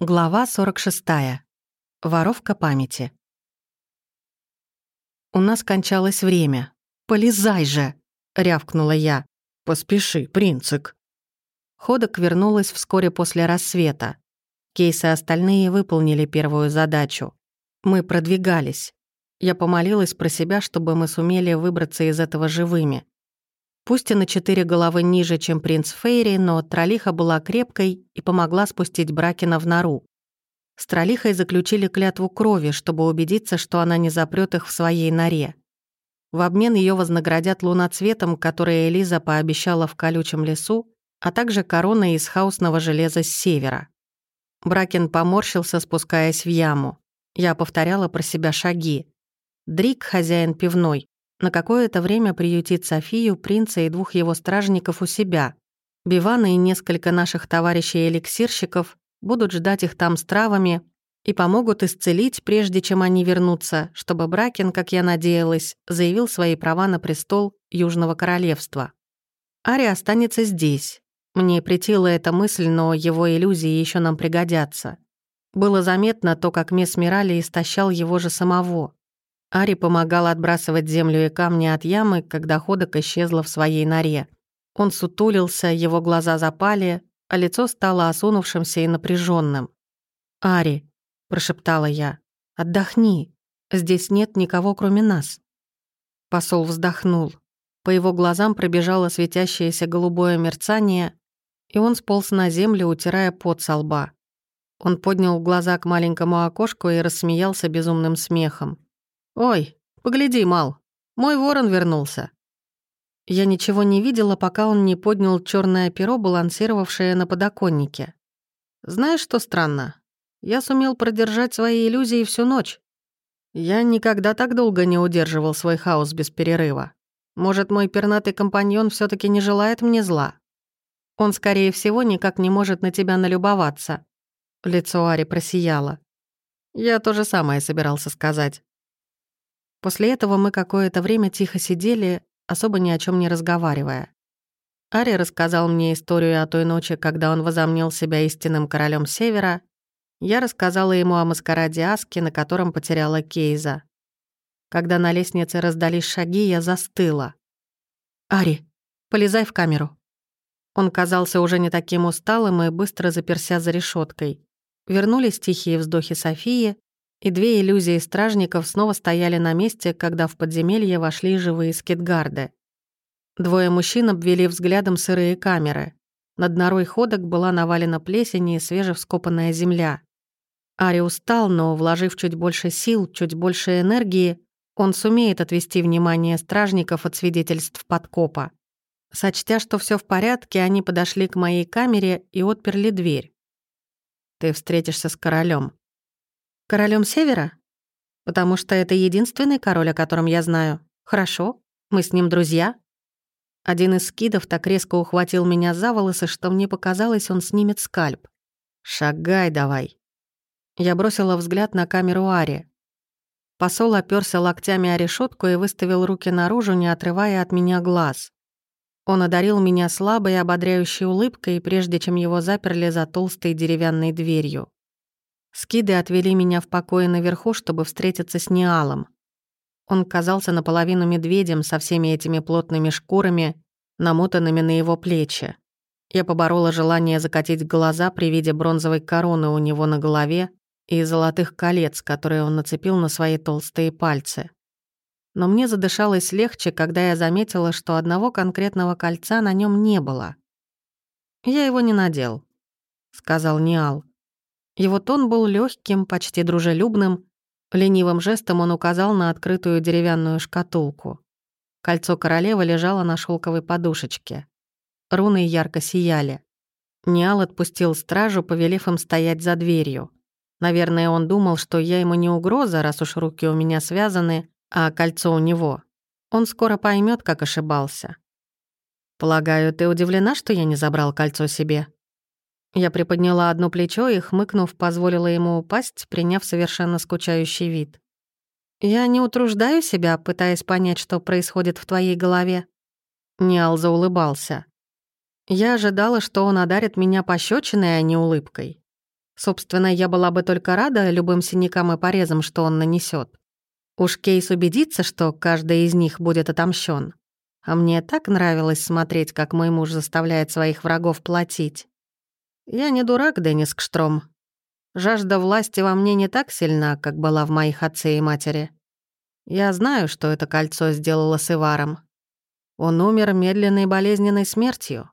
Глава 46. Воровка памяти. «У нас кончалось время. Полезай же!» — рявкнула я. «Поспеши, принцик!» Ходок вернулась вскоре после рассвета. Кейс и остальные выполнили первую задачу. Мы продвигались. Я помолилась про себя, чтобы мы сумели выбраться из этого живыми. Пусть и на четыре головы ниже, чем принц Фейри, но Тролиха была крепкой и помогла спустить Бракина в нору. С Тролихой заключили клятву крови, чтобы убедиться, что она не запрет их в своей норе. В обмен ее вознаградят луноцветом, который Элиза пообещала в колючем лесу, а также короной из хаосного железа с севера. Бракин поморщился, спускаясь в яму. Я повторяла про себя шаги. Дрик, хозяин пивной, на какое-то время приютит Софию, принца и двух его стражников у себя. Бивана и несколько наших товарищей-эликсирщиков будут ждать их там с травами и помогут исцелить, прежде чем они вернутся, чтобы Бракен, как я надеялась, заявил свои права на престол Южного Королевства. Ари останется здесь. Мне претила эта мысль, но его иллюзии еще нам пригодятся. Было заметно то, как Месс Мирали истощал его же самого. Ари помогал отбрасывать землю и камни от ямы, когда ходок исчезла в своей норе. Он сутулился, его глаза запали, а лицо стало осунувшимся и напряженным. «Ари», — прошептала я, — «отдохни. Здесь нет никого, кроме нас». Посол вздохнул. По его глазам пробежало светящееся голубое мерцание, и он сполз на землю, утирая пот со лба. Он поднял глаза к маленькому окошку и рассмеялся безумным смехом. «Ой, погляди, Мал, мой ворон вернулся». Я ничего не видела, пока он не поднял черное перо, балансировавшее на подоконнике. Знаешь, что странно? Я сумел продержать свои иллюзии всю ночь. Я никогда так долго не удерживал свой хаос без перерыва. Может, мой пернатый компаньон все таки не желает мне зла? Он, скорее всего, никак не может на тебя налюбоваться. Лицо Ари просияло. Я то же самое собирался сказать. После этого мы какое-то время тихо сидели, особо ни о чем не разговаривая. Ари рассказал мне историю о той ночи, когда он возомнил себя истинным королем Севера. Я рассказала ему о маскараде Аски, на котором потеряла Кейза. Когда на лестнице раздались шаги, я застыла. «Ари, полезай в камеру». Он казался уже не таким усталым и быстро заперся за решеткой. Вернулись тихие вздохи Софии, и две иллюзии стражников снова стояли на месте, когда в подземелье вошли живые скитгарды. Двое мужчин обвели взглядом сырые камеры. Над норой ходок была навалена плесень и свежевскопанная земля. Ари устал, но, вложив чуть больше сил, чуть больше энергии, он сумеет отвести внимание стражников от свидетельств подкопа. Сочтя, что все в порядке, они подошли к моей камере и отперли дверь. «Ты встретишься с королем, Королем Севера? Потому что это единственный король, о котором я знаю. Хорошо, мы с ним друзья. Один из скидов так резко ухватил меня за волосы, что мне показалось, он снимет скальп. «Шагай давай». Я бросила взгляд на камеру Ари. Посол оперся локтями о решетку и выставил руки наружу, не отрывая от меня глаз. Он одарил меня слабой, ободряющей улыбкой, прежде чем его заперли за толстой деревянной дверью. Скиды отвели меня в покое наверху, чтобы встретиться с Ниалом. Он казался наполовину медведем со всеми этими плотными шкурами, намотанными на его плечи. Я поборола желание закатить глаза при виде бронзовой короны у него на голове и золотых колец, которые он нацепил на свои толстые пальцы. Но мне задышалось легче, когда я заметила, что одного конкретного кольца на нем не было. «Я его не надел», — сказал Ниал. Его тон был легким, почти дружелюбным. Ленивым жестом он указал на открытую деревянную шкатулку. Кольцо королевы лежало на шелковой подушечке. Руны ярко сияли. Ниал отпустил стражу, повелев им стоять за дверью. Наверное, он думал, что я ему не угроза, раз уж руки у меня связаны, а кольцо у него. Он скоро поймет, как ошибался. «Полагаю, ты удивлена, что я не забрал кольцо себе?» Я приподняла одно плечо и, хмыкнув, позволила ему упасть, приняв совершенно скучающий вид. «Я не утруждаю себя, пытаясь понять, что происходит в твоей голове». Ниал заулыбался. Я ожидала, что он одарит меня пощечиной, а не улыбкой. Собственно, я была бы только рада любым синякам и порезам, что он нанесет. Уж Кейс убедится, что каждый из них будет отомщен. А мне так нравилось смотреть, как мой муж заставляет своих врагов платить. Я не дурак, Деннис Кштром. Жажда власти во мне не так сильна, как была в моих отце и матери. Я знаю, что это кольцо сделало с Иваром. Он умер медленной болезненной смертью.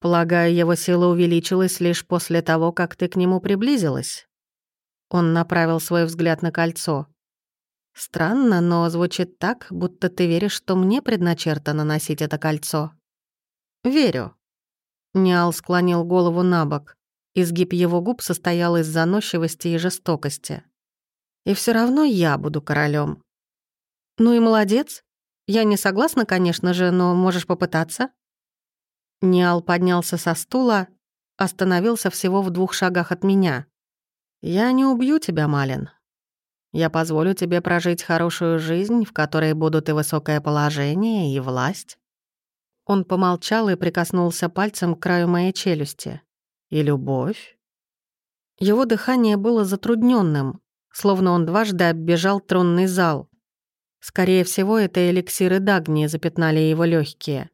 Полагаю, его сила увеличилась лишь после того, как ты к нему приблизилась. Он направил свой взгляд на кольцо. Странно, но звучит так, будто ты веришь, что мне предначертано носить это кольцо. Верю. Ниал склонил голову на бок. Изгиб его губ состоял из заносчивости и жестокости. И все равно я буду королем. Ну и молодец. Я не согласна, конечно же, но можешь попытаться. Ниал поднялся со стула, остановился всего в двух шагах от меня. «Я не убью тебя, Малин. Я позволю тебе прожить хорошую жизнь, в которой будут и высокое положение, и власть». Он помолчал и прикоснулся пальцем к краю моей челюсти. «И любовь?» Его дыхание было затрудненным, словно он дважды оббежал тронный зал. Скорее всего, это эликсиры Дагни запятнали его легкие.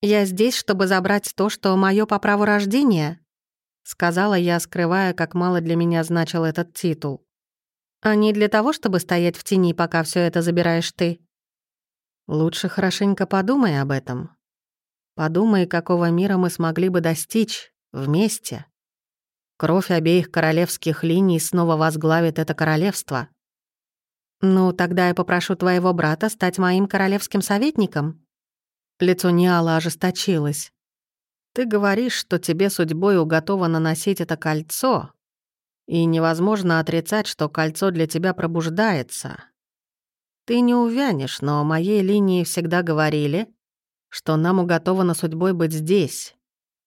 «Я здесь, чтобы забрать то, что мое по праву рождения», сказала я, скрывая, как мало для меня значил этот титул а не для того, чтобы стоять в тени, пока все это забираешь ты. Лучше хорошенько подумай об этом. Подумай, какого мира мы смогли бы достичь вместе. Кровь обеих королевских линий снова возглавит это королевство. Ну, тогда я попрошу твоего брата стать моим королевским советником. Лицо Ниала ожесточилось. Ты говоришь, что тебе судьбой уготовано носить это кольцо, и невозможно отрицать, что кольцо для тебя пробуждается. Ты не увянешь, но моей линии всегда говорили, что нам уготовано судьбой быть здесь.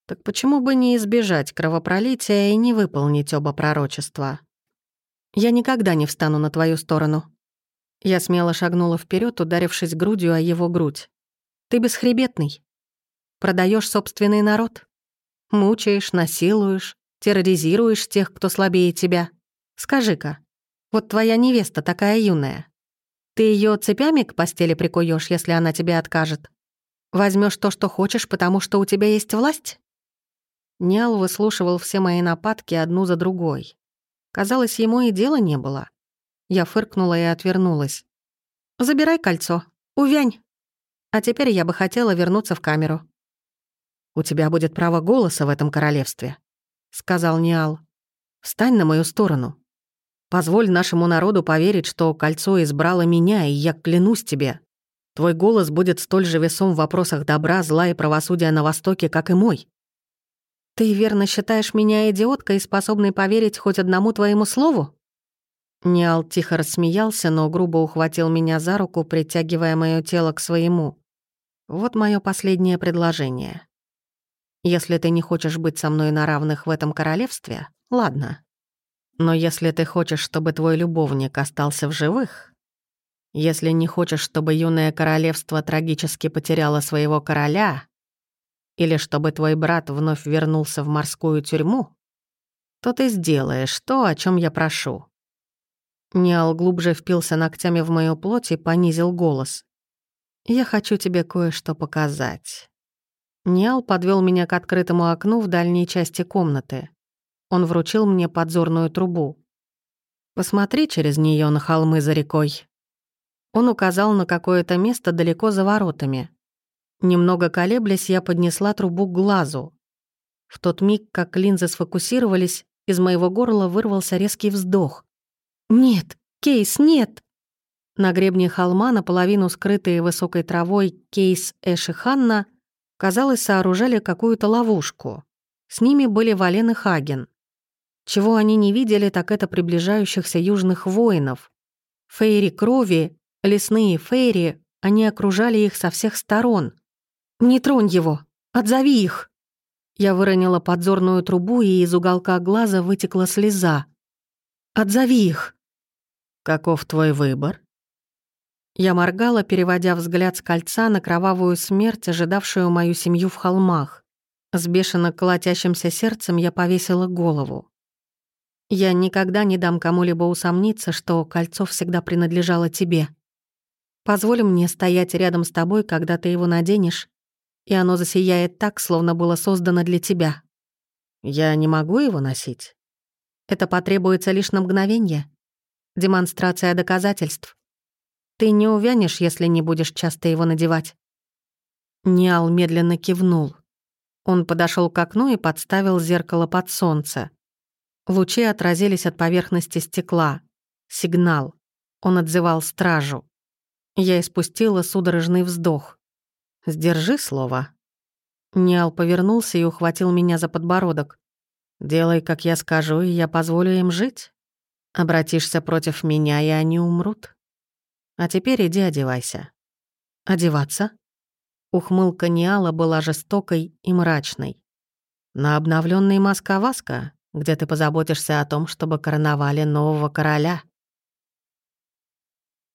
Так почему бы не избежать кровопролития и не выполнить оба пророчества? Я никогда не встану на твою сторону. Я смело шагнула вперед, ударившись грудью о его грудь. Ты бесхребетный. Продаешь собственный народ. Мучаешь, насилуешь, терроризируешь тех, кто слабее тебя. Скажи-ка, вот твоя невеста такая юная. Ты ее цепями к постели прикуешь, если она тебе откажет? Возьмешь то, что хочешь, потому что у тебя есть власть?» Нял выслушивал все мои нападки одну за другой. Казалось, ему и дела не было. Я фыркнула и отвернулась. «Забирай кольцо. Увянь. А теперь я бы хотела вернуться в камеру». «У тебя будет право голоса в этом королевстве», — сказал Ниал. «Встань на мою сторону. Позволь нашему народу поверить, что кольцо избрало меня, и я клянусь тебе. Твой голос будет столь же весом в вопросах добра, зла и правосудия на Востоке, как и мой. Ты верно считаешь меня идиоткой, способной поверить хоть одному твоему слову?» Ниал тихо рассмеялся, но грубо ухватил меня за руку, притягивая моё тело к своему. Вот мое последнее предложение. Если ты не хочешь быть со мной на равных в этом королевстве, ладно. Но если ты хочешь, чтобы твой любовник остался в живых, если не хочешь, чтобы юное королевство трагически потеряло своего короля, или чтобы твой брат вновь вернулся в морскую тюрьму, то ты сделаешь то, о чем я прошу». Ниал глубже впился ногтями в мою плоть и понизил голос. «Я хочу тебе кое-что показать». Ниал подвел меня к открытому окну в дальней части комнаты. Он вручил мне подзорную трубу. «Посмотри через нее на холмы за рекой». Он указал на какое-то место далеко за воротами. Немного колеблясь, я поднесла трубу к глазу. В тот миг, как линзы сфокусировались, из моего горла вырвался резкий вздох. «Нет, Кейс, нет!» На гребне холма, наполовину скрытые высокой травой Кейс Эши Ханна, казалось, сооружали какую-то ловушку. С ними были Вален и Хаген. Чего они не видели, так это приближающихся южных воинов. Фейри крови, лесные фейри, они окружали их со всех сторон. «Не тронь его! Отзови их!» Я выронила подзорную трубу, и из уголка глаза вытекла слеза. «Отзови их!» «Каков твой выбор?» Я моргала, переводя взгляд с кольца на кровавую смерть, ожидавшую мою семью в холмах. С бешено колотящимся сердцем я повесила голову. Я никогда не дам кому-либо усомниться, что кольцо всегда принадлежало тебе. Позволь мне стоять рядом с тобой, когда ты его наденешь, и оно засияет так, словно было создано для тебя. Я не могу его носить. Это потребуется лишь на мгновение. Демонстрация доказательств. Ты не увянешь, если не будешь часто его надевать. Ниал медленно кивнул. Он подошел к окну и подставил зеркало под солнце. Лучи отразились от поверхности стекла. Сигнал. Он отзывал стражу. Я испустила судорожный вздох. «Сдержи слово». Ниал повернулся и ухватил меня за подбородок. «Делай, как я скажу, и я позволю им жить. Обратишься против меня, и они умрут. А теперь иди одевайся». «Одеваться?» Ухмылка Ниала была жестокой и мрачной. «На обновленный Маскаваска, где ты позаботишься о том, чтобы короновали нового короля».